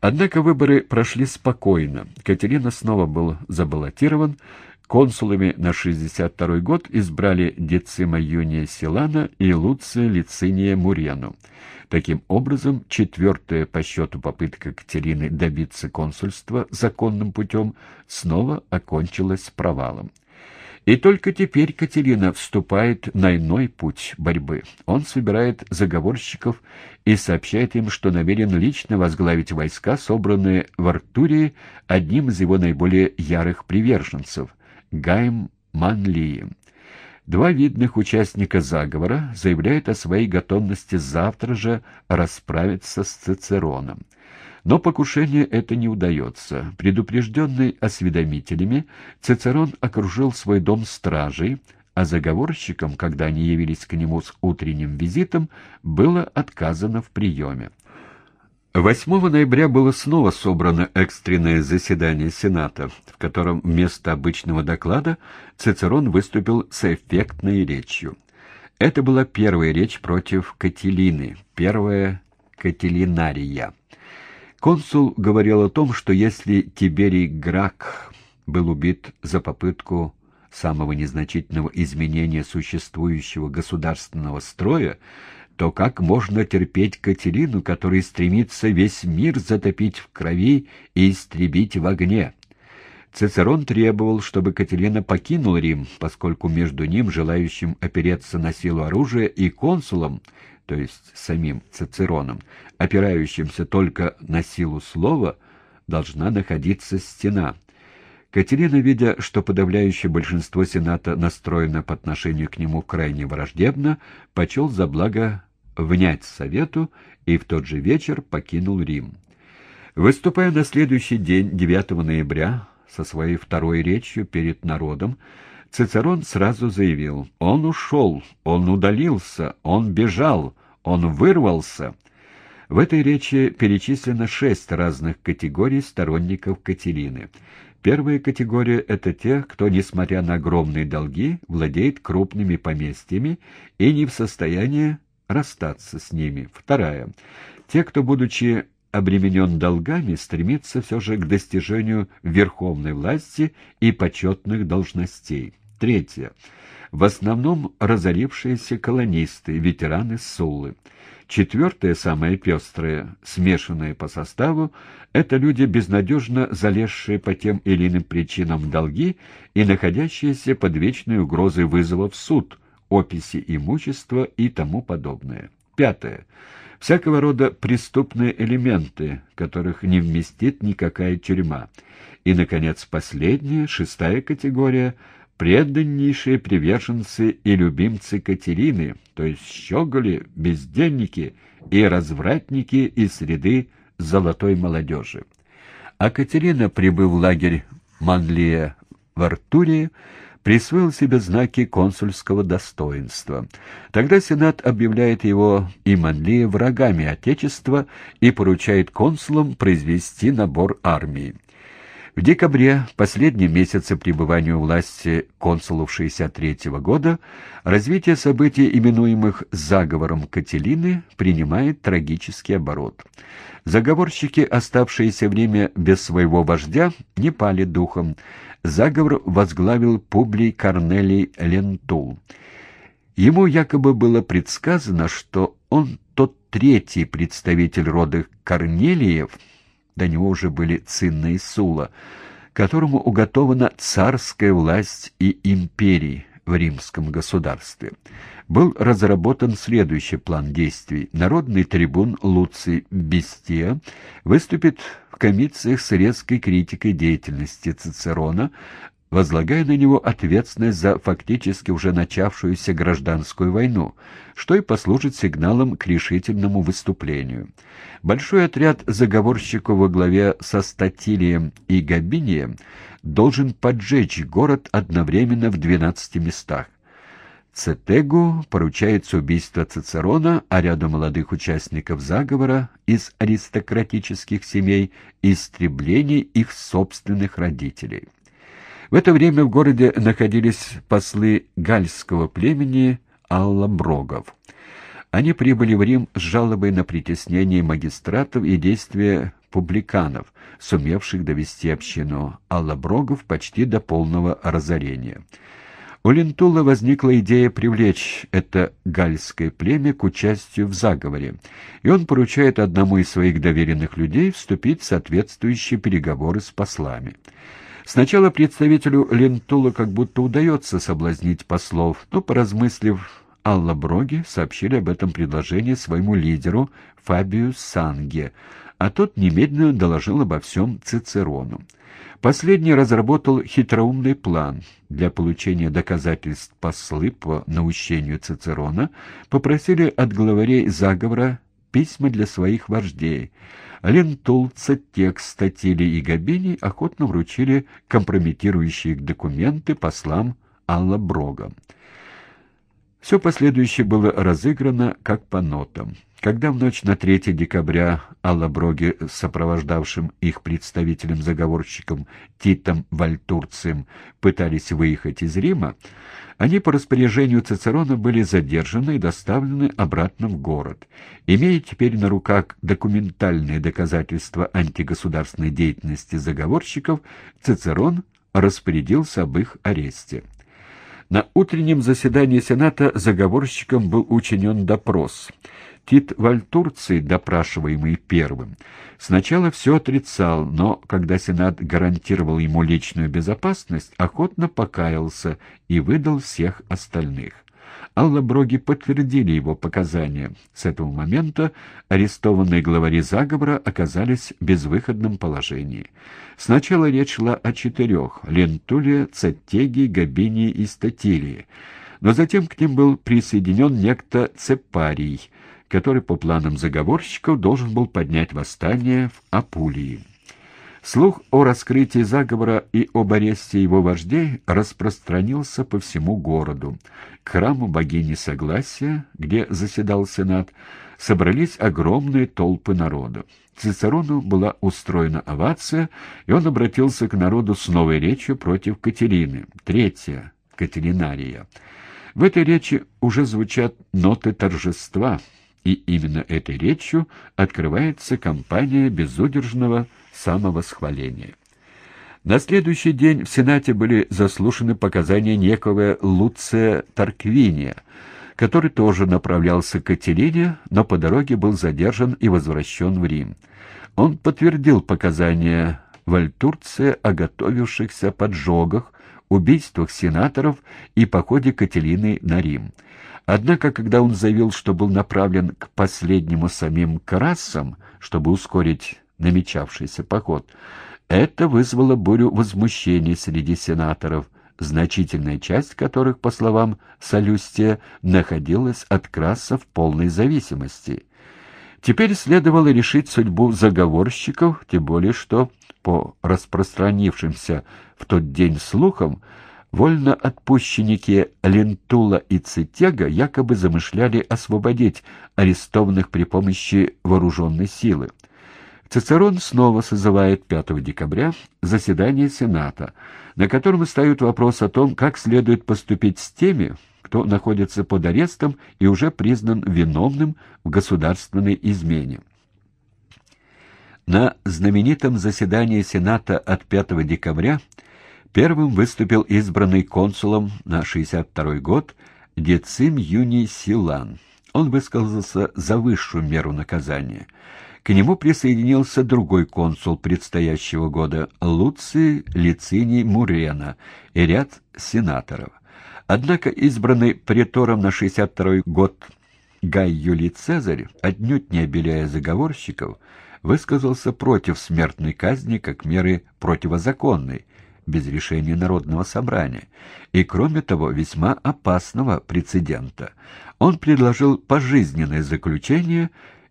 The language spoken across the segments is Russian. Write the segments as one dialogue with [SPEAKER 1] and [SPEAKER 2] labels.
[SPEAKER 1] Однако выборы прошли спокойно. Катерина снова был забаллотирован. Консулами на 62 год избрали Децима Юния Силана и Луция Лициния Мурену. Таким образом, четвертая по счету попытка Катерины добиться консульства законным путем снова окончилась провалом. И только теперь Катерина вступает на иной путь борьбы. Он собирает заговорщиков и сообщает им, что намерен лично возглавить войска, собранные в Артурии одним из его наиболее ярых приверженцев — Гаем Манлием. Два видных участника заговора заявляют о своей готовности завтра же расправиться с Цицероном. Но покушение это не удается. Предупрежденный осведомителями, Цицерон окружил свой дом стражей, а заговорщикам, когда они явились к нему с утренним визитом, было отказано в приеме. 8 ноября было снова собрано экстренное заседание Сената, в котором вместо обычного доклада Цицерон выступил с эффектной речью. Это была первая речь против Кателины, первая Кателинария. Консул говорил о том, что если Тиберий Грак был убит за попытку самого незначительного изменения существующего государственного строя, то как можно терпеть Катерину, которая стремится весь мир затопить в крови и истребить в огне? Цицерон требовал, чтобы Катерина покинул Рим, поскольку между ним, желающим опереться на силу оружия, и консулом то есть самим Цицероном, опирающимся только на силу слова, должна находиться стена. Катерина, видя, что подавляющее большинство Сената настроено по отношению к нему крайне враждебно, почел за благо внять совету и в тот же вечер покинул Рим. Выступая на следующий день, 9 ноября, со своей второй речью перед народом, Цицерон сразу заявил, он ушел, он удалился, он бежал, он вырвался. В этой речи перечислено шесть разных категорий сторонников Катерины. Первая категория — это те, кто, несмотря на огромные долги, владеет крупными поместьями и не в состоянии расстаться с ними. Вторая — те, кто, будучи обременен долгами, стремится все же к достижению верховной власти и почетных должностей. Третье. В основном разорившиеся колонисты, ветераны Суллы. Четвертое, самое пестрое, смешанное по составу, это люди, безнадежно залезшие по тем или иным причинам долги и находящиеся под вечной угрозой вызова в суд, описи имущества и тому подобное. Пятое. Всякого рода преступные элементы, которых не вместит никакая тюрьма. И, наконец, последняя, шестая категория — преданнейшие приверженцы и любимцы Катерины, то есть щеголи, бездельники и развратники из среды золотой молодежи. А Катерина, прибыв в лагерь Манлия в Артурии, присвоил себе знаки консульского достоинства. Тогда Сенат объявляет его и Манлия врагами Отечества и поручает консулам произвести набор армии. В декабре, в последнем месяце пребывания у власти консулов 63 -го года, развитие событий, именуемых «заговором Кателины», принимает трагический оборот. Заговорщики, оставшиеся время без своего вождя, не пали духом. Заговор возглавил Публий Корнелий Лентул. Ему якобы было предсказано, что он тот третий представитель рода Корнелиев – до него уже были Цинна и Сула, которому уготована царская власть и империи в римском государстве. Был разработан следующий план действий. Народный трибун Луций Бестия выступит в комициях с резкой критикой деятельности Цицерона, возлагая на него ответственность за фактически уже начавшуюся гражданскую войну, что и послужит сигналом к решительному выступлению. Большой отряд заговорщиков во главе со Статилием и Габинием должен поджечь город одновременно в 12 местах. Цетегу поручается убийство Цицерона, а ряду молодых участников заговора из аристократических семей истребление их собственных родителей. В это время в городе находились послы гальского племени Аллаброгов. Они прибыли в Рим с жалобой на притеснение магистратов и действия публиканов, сумевших довести общину Аллаброгов почти до полного разорения. У Лентула возникла идея привлечь это гальское племя к участию в заговоре, и он поручает одному из своих доверенных людей вступить в соответствующие переговоры с послами. Сначала представителю Лентула как будто удается соблазнить послов, но, поразмыслив, Алла Броги сообщили об этом предложении своему лидеру Фабию Санге, а тот немедленно доложил обо всем Цицерону. Последний разработал хитроумный план. Для получения доказательств послы по наущению Цицерона попросили от главарей заговора письма для своих вождей. Лентул, Цетег, Статилий и Габиний охотно вручили компрометирующие документы послам аллоброгов. Все последующее было разыграно как по нотам. Когда в ночь на 3 декабря аллоброги с сопровождавшим их представителем-заговорщиком Титом Вольтурцием пытались выехать из Рима, они по распоряжению Цицерона были задержаны и доставлены обратно в город. Имея теперь на руках документальные доказательства антигосударственной деятельности заговорщиков, Цицерон распорядился об их аресте. На утреннем заседании Сената заговорщикам был учинен допрос. Тит Вальтурций, допрашиваемый первым, сначала все отрицал, но, когда Сенат гарантировал ему личную безопасность, охотно покаялся и выдал всех остальных. Алла Броги подтвердили его показания. С этого момента арестованные главари заговора оказались в безвыходном положении. Сначала речь шла о четырех — Лентуле, Цаттеги, Габини и Статилии. Но затем к ним был присоединен некто Цепарий, который по планам заговорщиков должен был поднять восстание в Апулии. Слух о раскрытии заговора и об аресте его вождей распространился по всему городу. К храму богини Согласия, где заседал Сенат, собрались огромные толпы народа. Цицерону была устроена овация, и он обратился к народу с новой речью против Катерины, третья, Катеринария. В этой речи уже звучат ноты торжества, и именно этой речью открывается кампания безудержного самовосхваления. На следующий день в Сенате были заслушаны показания некого Луция Тарквиния, который тоже направлялся к Катерине, но по дороге был задержан и возвращен в Рим. Он подтвердил показания Вальтурция о готовившихся поджогах, убийствах сенаторов и походе Катерины на Рим. Однако, когда он заявил, что был направлен к последнему самим Карассам, чтобы ускорить намечавшийся поход, это вызвало бурю возмущений среди сенаторов, значительная часть которых, по словам Солюстия, находилась от Краса в полной зависимости. Теперь следовало решить судьбу заговорщиков, тем более что, по распространившимся в тот день слухам, вольноотпущенники Лентула и Цитега якобы замышляли освободить арестованных при помощи вооруженной силы. Цицерон снова созывает 5 декабря заседание Сената, на котором ставит вопрос о том, как следует поступить с теми, кто находится под арестом и уже признан виновным в государственной измене. На знаменитом заседании Сената от 5 декабря первым выступил избранный консулом на 62 год Децим Юний Силан. Он высказался за высшую меру наказания – к нему присоединился другой консул предстоящего года Луций Лициний Мурена и ряд сенаторов. Однако избранный претором на 62-й год Гай Юлий Цезарь, отнюдь не обеляя заговорщиков, высказался против смертной казни как меры противозаконной, без решения Народного собрания, и, кроме того, весьма опасного прецедента. Он предложил пожизненное заключение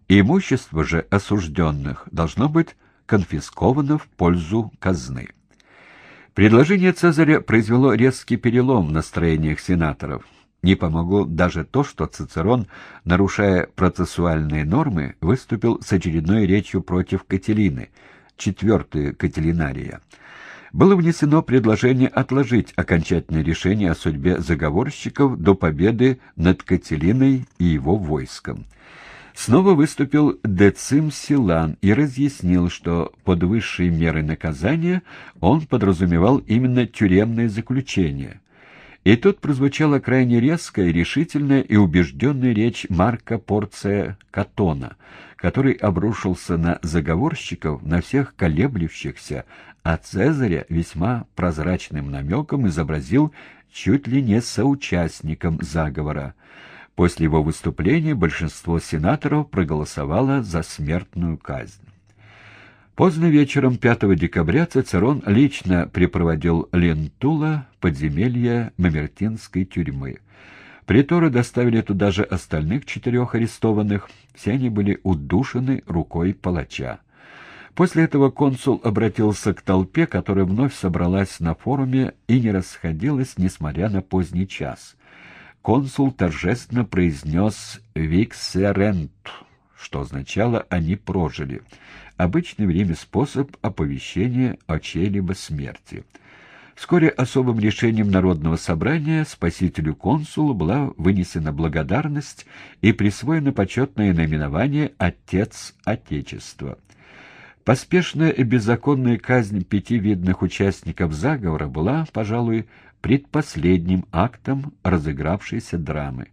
[SPEAKER 1] Имущество же осужденных должно быть конфисковано в пользу казны. Предложение Цезаря произвело резкий перелом в настроениях сенаторов. Не помогло даже то, что Цицерон, нарушая процессуальные нормы, выступил с очередной речью против Кателины, четвертая Кателинария. Было внесено предложение отложить окончательное решение о судьбе заговорщиков до победы над Кателиной и его войском. Снова выступил Децим Силан и разъяснил, что под высшей мерой наказания он подразумевал именно тюремное заключение. И тут прозвучала крайне резкая, решительная и убежденная речь Марка Порция Катона, который обрушился на заговорщиков, на всех колеблющихся, а Цезаря весьма прозрачным намеком изобразил чуть ли не соучастником заговора. После его выступления большинство сенаторов проголосовало за смертную казнь. Поздно вечером 5 декабря Цицерон лично припроводил Лентула в подземелье Мамертинской тюрьмы. Приторы доставили туда же остальных четырех арестованных, все они были удушены рукой палача. После этого консул обратился к толпе, которая вновь собралась на форуме и не расходилась, несмотря на поздний час консул торжественно произнес «Виксерент», что означало «они прожили», обычный в Риме способ оповещения о чьей-либо смерти. Вскоре особым решением Народного собрания спасителю консулу была вынесена благодарность и присвоено почетное наименование «Отец Отечества». Поспешная и беззаконная казнь пяти видных участников заговора была, пожалуй, предпоследним актом разыгравшейся драмы.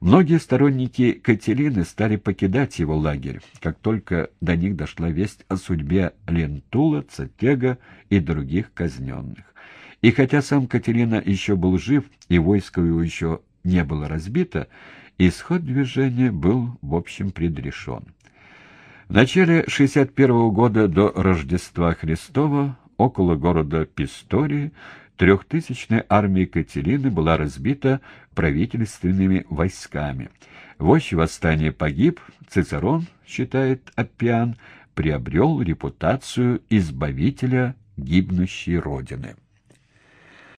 [SPEAKER 1] Многие сторонники Катерины стали покидать его лагерь, как только до них дошла весть о судьбе Лентула, Цатега и других казненных. И хотя сам Катерина еще был жив и войско его еще не было разбито, исход движения был в общем предрешен. В начале 61 года до Рождества Христова около города Пистории трехтысячная армия Катерины была разбита правительственными войсками. Вождь восстания погиб, Цицерон, считает Аппиан, приобрел репутацию избавителя гибнущей Родины.